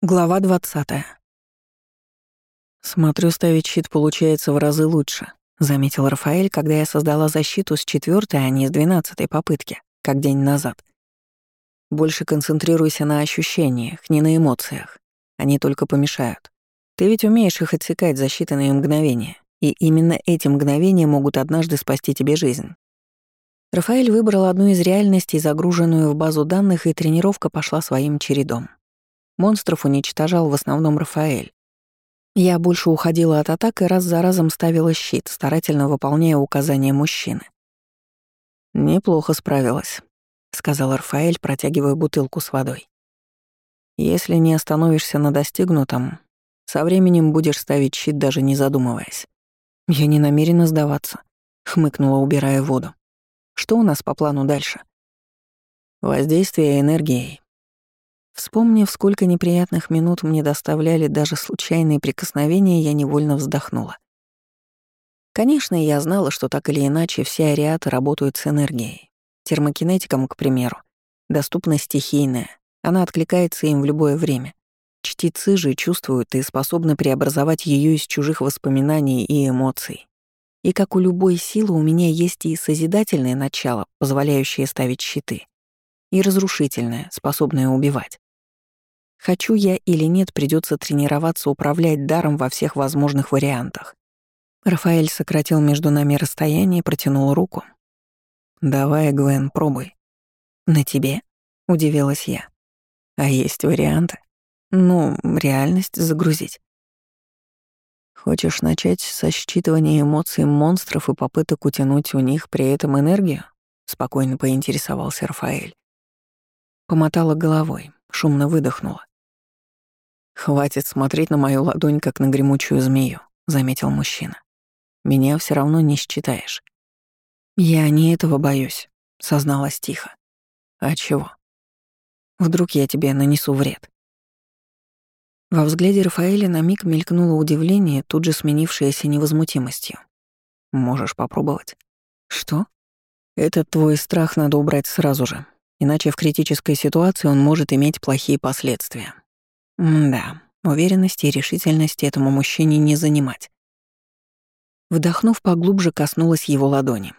Глава 20. «Смотрю, ставить щит получается в разы лучше», — заметил Рафаэль, когда я создала защиту с четвертой, а не с двенадцатой попытки, как день назад. «Больше концентрируйся на ощущениях, не на эмоциях. Они только помешают. Ты ведь умеешь их отсекать за считанные мгновения, и именно эти мгновения могут однажды спасти тебе жизнь». Рафаэль выбрал одну из реальностей, загруженную в базу данных, и тренировка пошла своим чередом. Монстров уничтожал в основном Рафаэль. Я больше уходила от атак и раз за разом ставила щит, старательно выполняя указания мужчины. «Неплохо справилась», — сказал Рафаэль, протягивая бутылку с водой. «Если не остановишься на достигнутом, со временем будешь ставить щит, даже не задумываясь». «Я не намерена сдаваться», — хмыкнула, убирая воду. «Что у нас по плану дальше?» «Воздействие энергией», Вспомнив, сколько неприятных минут мне доставляли даже случайные прикосновения, я невольно вздохнула. Конечно, я знала, что так или иначе все ариаты работают с энергией. Термокинетикам, к примеру, доступна стихийная, она откликается им в любое время. Чтецы же чувствуют и способны преобразовать ее из чужих воспоминаний и эмоций. И как у любой силы, у меня есть и созидательное начало, позволяющее ставить щиты, и разрушительное, способное убивать. Хочу я или нет, придется тренироваться управлять даром во всех возможных вариантах. Рафаэль сократил между нами расстояние и протянул руку. «Давай, Гвен, пробуй». «На тебе?» — удивилась я. «А есть варианты?» «Ну, реальность загрузить». «Хочешь начать со считывания эмоций монстров и попыток утянуть у них при этом энергию?» — спокойно поинтересовался Рафаэль. Помотала головой, шумно выдохнула. «Хватит смотреть на мою ладонь, как на гремучую змею», — заметил мужчина. «Меня все равно не считаешь». «Я не этого боюсь», — созналась тихо. «А чего?» «Вдруг я тебе нанесу вред?» Во взгляде Рафаэля на миг мелькнуло удивление, тут же сменившееся невозмутимостью. «Можешь попробовать». «Что?» «Этот твой страх надо убрать сразу же, иначе в критической ситуации он может иметь плохие последствия. М-да, уверенности и решительности этому мужчине не занимать. Вдохнув поглубже, коснулась его ладони.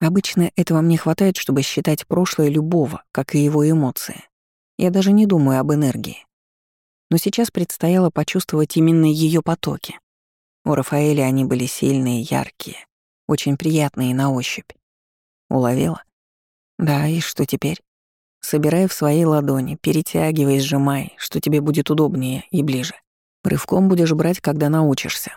Обычно этого мне хватает, чтобы считать прошлое любого, как и его эмоции. Я даже не думаю об энергии. Но сейчас предстояло почувствовать именно ее потоки. У Рафаэля они были сильные, яркие, очень приятные на ощупь. Уловила? Да, и что теперь? Собирай в своей ладони, перетягивай, сжимай, что тебе будет удобнее и ближе. Рывком будешь брать, когда научишься.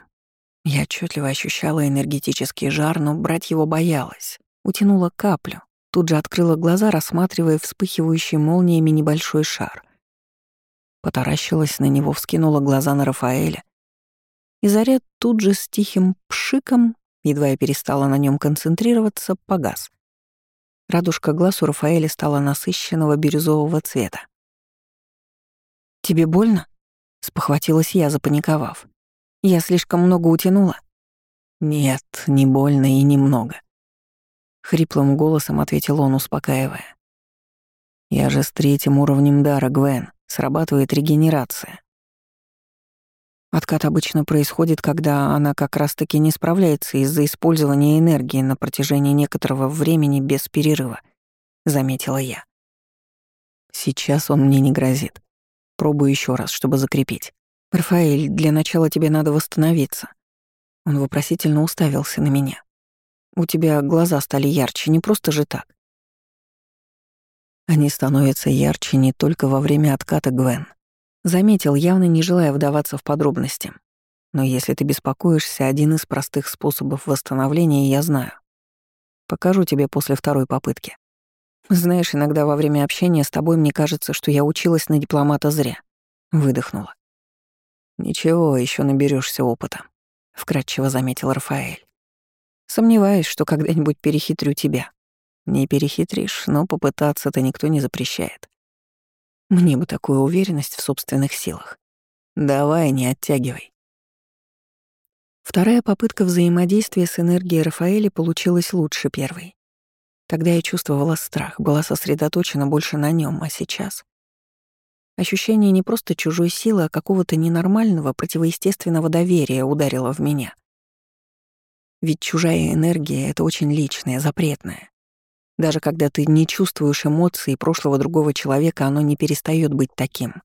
Я отчетливо ощущала энергетический жар, но брать его боялась. Утянула каплю, тут же открыла глаза, рассматривая вспыхивающий молниями небольшой шар. Потаращилась на него, вскинула глаза на Рафаэля. И заряд тут же с тихим пшиком, едва я перестала на нем концентрироваться, погас. Радужка глаз у Рафаэля стала насыщенного бирюзового цвета. «Тебе больно?» — спохватилась я, запаниковав. «Я слишком много утянула?» «Нет, не больно и немного», — хриплым голосом ответил он, успокаивая. «Я же с третьим уровнем дара, Гвен. Срабатывает регенерация. Откат обычно происходит, когда она как раз-таки не справляется из-за использования энергии на протяжении некоторого времени без перерыва, заметила я. Сейчас он мне не грозит. Пробую еще раз, чтобы закрепить. Рафаэль, для начала тебе надо восстановиться. Он вопросительно уставился на меня. У тебя глаза стали ярче, не просто же так. Они становятся ярче не только во время отката, Гвен. Заметил, явно не желая вдаваться в подробности. Но если ты беспокоишься, один из простых способов восстановления я знаю. Покажу тебе после второй попытки. Знаешь, иногда во время общения с тобой мне кажется, что я училась на дипломата зря. Выдохнула. Ничего, еще наберешься опыта, вкратчиво заметил Рафаэль. Сомневаюсь, что когда-нибудь перехитрю тебя. Не перехитришь, но попытаться-то никто не запрещает. Мне бы такую уверенность в собственных силах. Давай, не оттягивай. Вторая попытка взаимодействия с энергией Рафаэля получилась лучше первой. Тогда я чувствовала страх, была сосредоточена больше на нем, а сейчас... Ощущение не просто чужой силы, а какого-то ненормального, противоестественного доверия ударило в меня. Ведь чужая энергия — это очень личное, запретное. Даже когда ты не чувствуешь эмоций прошлого другого человека, оно не перестает быть таким.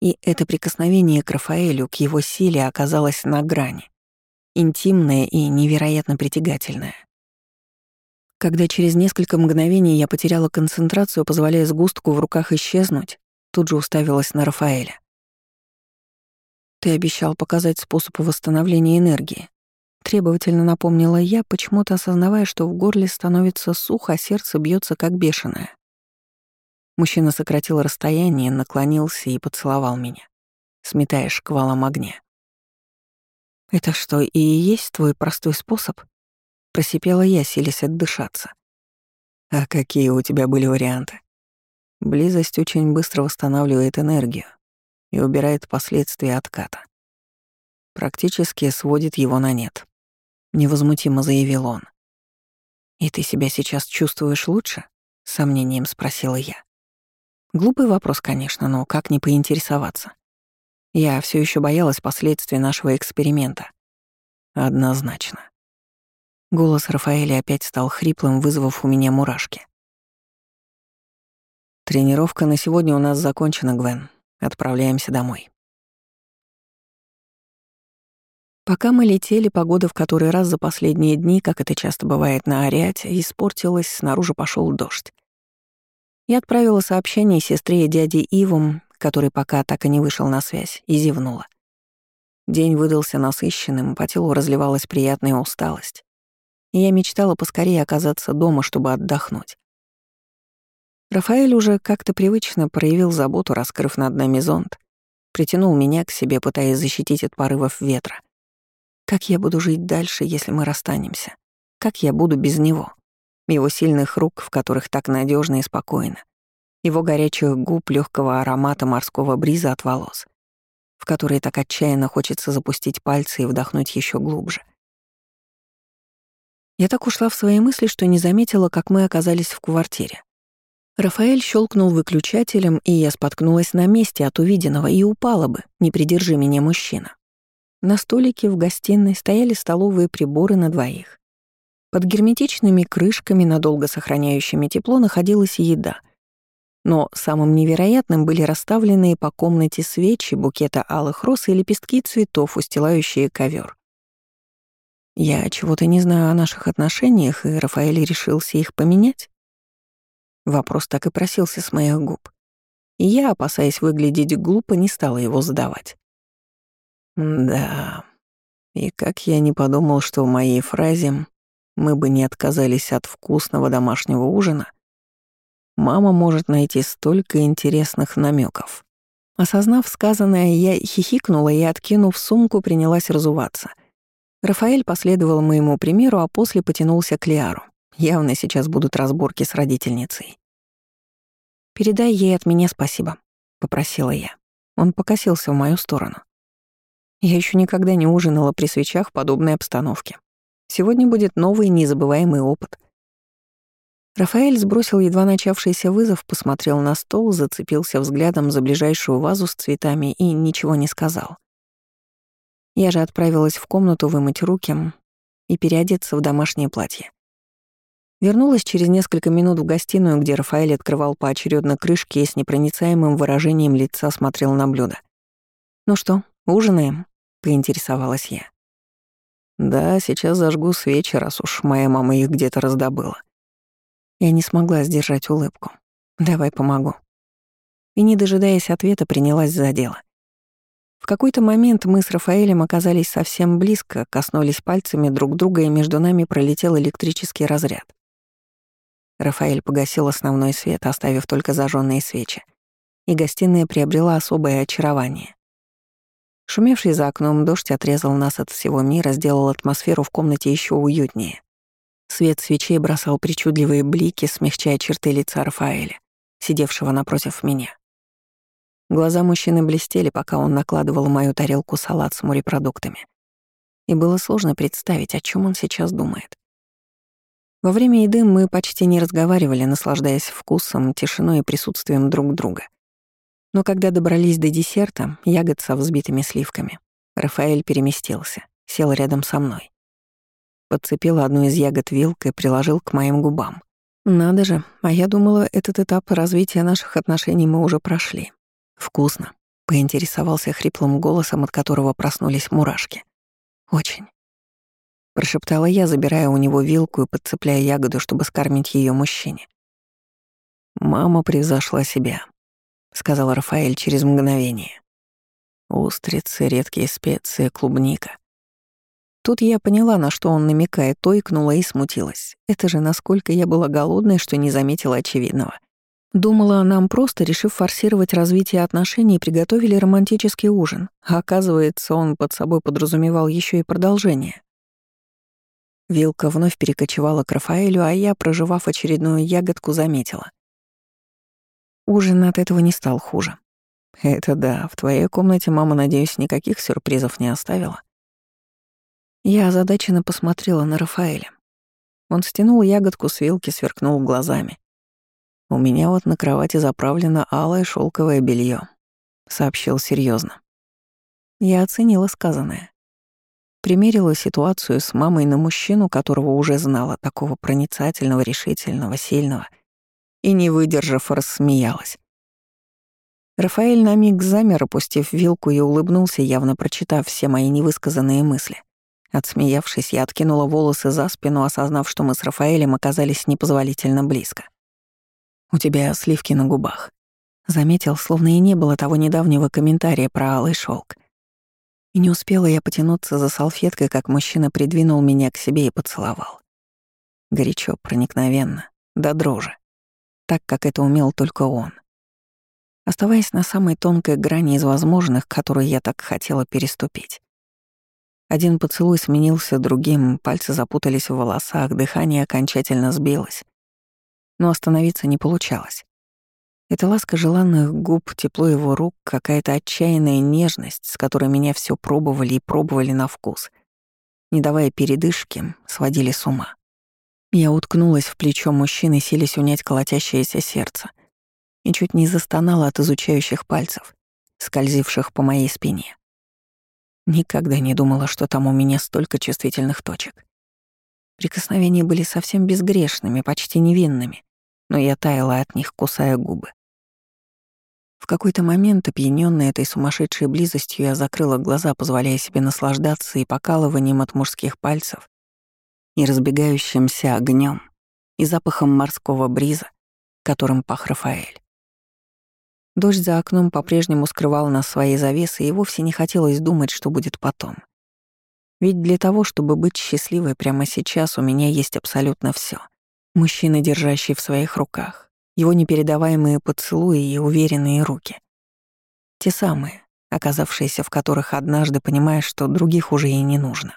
И это прикосновение к Рафаэлю, к его силе оказалось на грани. Интимное и невероятно притягательное. Когда через несколько мгновений я потеряла концентрацию, позволяя сгустку в руках исчезнуть, тут же уставилась на Рафаэля. «Ты обещал показать способ восстановления энергии», Требовательно напомнила я, почему-то осознавая, что в горле становится сухо, а сердце бьется как бешеное. Мужчина сократил расстояние, наклонился и поцеловал меня, сметая шквалом огня. «Это что, и есть твой простой способ?» Просипела я, силясь отдышаться. «А какие у тебя были варианты?» Близость очень быстро восстанавливает энергию и убирает последствия отката. Практически сводит его на нет. Невозмутимо заявил он. «И ты себя сейчас чувствуешь лучше?» — сомнением спросила я. Глупый вопрос, конечно, но как не поинтересоваться? Я все еще боялась последствий нашего эксперимента. Однозначно. Голос Рафаэля опять стал хриплым, вызвав у меня мурашки. Тренировка на сегодня у нас закончена, Гвен. Отправляемся домой. Пока мы летели, погода в который раз за последние дни, как это часто бывает на Ариате, испортилась, снаружи пошел дождь. Я отправила сообщение сестре и дяде Ивам, который пока так и не вышел на связь, и зевнула. День выдался насыщенным, по телу разливалась приятная усталость. И я мечтала поскорее оказаться дома, чтобы отдохнуть. Рафаэль уже как-то привычно проявил заботу, раскрыв над нами зонт, притянул меня к себе, пытаясь защитить от порывов ветра. Как я буду жить дальше, если мы расстанемся? Как я буду без него? Его сильных рук, в которых так надежно и спокойно. Его горячих губ, легкого аромата морского бриза от волос, в которые так отчаянно хочется запустить пальцы и вдохнуть еще глубже. Я так ушла в свои мысли, что не заметила, как мы оказались в квартире. Рафаэль щелкнул выключателем, и я споткнулась на месте от увиденного и упала бы, не придержи меня мужчина. На столике в гостиной стояли столовые приборы на двоих. Под герметичными крышками, надолго сохраняющими тепло, находилась еда. Но самым невероятным были расставленные по комнате свечи, букета алых роз и лепестки цветов, устилающие ковер. Я чего-то не знаю о наших отношениях, и Рафаэль решился их поменять? Вопрос так и просился с моих губ. И я, опасаясь выглядеть глупо, не стала его задавать. Да. И как я не подумал, что в моей фразе мы бы не отказались от вкусного домашнего ужина, мама может найти столько интересных намеков. Осознав сказанное, я хихикнула и, откинув сумку, принялась разуваться. Рафаэль последовал моему примеру, а после потянулся к Лиару. Явно сейчас будут разборки с родительницей. «Передай ей от меня спасибо», — попросила я. Он покосился в мою сторону. Я еще никогда не ужинала при свечах в подобной обстановке. Сегодня будет новый незабываемый опыт. Рафаэль сбросил едва начавшийся вызов, посмотрел на стол, зацепился взглядом за ближайшую вазу с цветами и ничего не сказал. Я же отправилась в комнату вымыть руки и переодеться в домашнее платье. Вернулась через несколько минут в гостиную, где Рафаэль открывал поочередно крышки и с непроницаемым выражением лица смотрел на блюдо. «Ну что, ужинаем?» Поинтересовалась я. Да, сейчас зажгу свечи, раз уж моя мама их где-то раздобыла. Я не смогла сдержать улыбку. Давай помогу. И, не дожидаясь ответа, принялась за дело. В какой-то момент мы с Рафаэлем оказались совсем близко, коснулись пальцами друг друга, и между нами пролетел электрический разряд. Рафаэль погасил основной свет, оставив только зажженные свечи, и гостиная приобрела особое очарование. Шумевший за окном дождь отрезал нас от всего мира, сделал атмосферу в комнате еще уютнее. Свет свечей бросал причудливые блики, смягчая черты лица Рафаэля, сидевшего напротив меня. Глаза мужчины блестели, пока он накладывал мою тарелку салат с морепродуктами. И было сложно представить, о чем он сейчас думает. Во время еды мы почти не разговаривали, наслаждаясь вкусом, тишиной и присутствием друг друга. Но когда добрались до десерта, ягод со взбитыми сливками, Рафаэль переместился, сел рядом со мной. Подцепил одну из ягод вилкой приложил к моим губам. Надо же, а я думала, этот этап развития наших отношений мы уже прошли. Вкусно. Поинтересовался хриплым голосом, от которого проснулись мурашки. Очень. Прошептала я, забирая у него вилку и подцепляя ягоду, чтобы скормить ее мужчине. «Мама превзошла себя», — сказал Рафаэль через мгновение. Устрицы, редкие специи, клубника. Тут я поняла, на что он намекает, тойкнула и смутилась. Это же насколько я была голодной, что не заметила очевидного. Думала, нам просто, решив форсировать развитие отношений, приготовили романтический ужин, а оказывается, он под собой подразумевал еще и продолжение. Вилка вновь перекочевала к Рафаэлю, а я, проживав очередную ягодку, заметила. Ужин от этого не стал хуже. Это да, в твоей комнате мама, надеюсь, никаких сюрпризов не оставила. Я озадаченно посмотрела на Рафаэля. Он стянул ягодку с вилки, сверкнул глазами. У меня вот на кровати заправлено алое шелковое белье, сообщил серьезно. Я оценила сказанное. Примерила ситуацию с мамой на мужчину, которого уже знала, такого проницательного, решительного, сильного — и, не выдержав, рассмеялась. Рафаэль на миг замер, опустив вилку, и улыбнулся, явно прочитав все мои невысказанные мысли. Отсмеявшись, я откинула волосы за спину, осознав, что мы с Рафаэлем оказались непозволительно близко. «У тебя сливки на губах», — заметил, словно и не было того недавнего комментария про алый шелк. И не успела я потянуться за салфеткой, как мужчина придвинул меня к себе и поцеловал. Горячо, проникновенно, до дрожи так, как это умел только он. Оставаясь на самой тонкой грани из возможных, которую я так хотела переступить. Один поцелуй сменился другим, пальцы запутались в волосах, дыхание окончательно сбилось. Но остановиться не получалось. Эта ласка желанных губ, тепло его рук, какая-то отчаянная нежность, с которой меня все пробовали и пробовали на вкус, не давая передышки, сводили с ума. Я уткнулась в плечо мужчины, силясь унять колотящееся сердце, и чуть не застонала от изучающих пальцев, скользивших по моей спине. Никогда не думала, что там у меня столько чувствительных точек. Прикосновения были совсем безгрешными, почти невинными, но я таяла от них, кусая губы. В какой-то момент, опьянённая этой сумасшедшей близостью, я закрыла глаза, позволяя себе наслаждаться и покалыванием от мужских пальцев, и разбегающимся огнем, и запахом морского бриза, которым пах Рафаэль. Дождь за окном по-прежнему скрывал нас своей завесой, и вовсе не хотелось думать, что будет потом. Ведь для того, чтобы быть счастливой прямо сейчас, у меня есть абсолютно все. Мужчина, держащий в своих руках, его непередаваемые поцелуи и уверенные руки. Те самые, оказавшиеся в которых однажды понимаешь, что других уже и не нужно.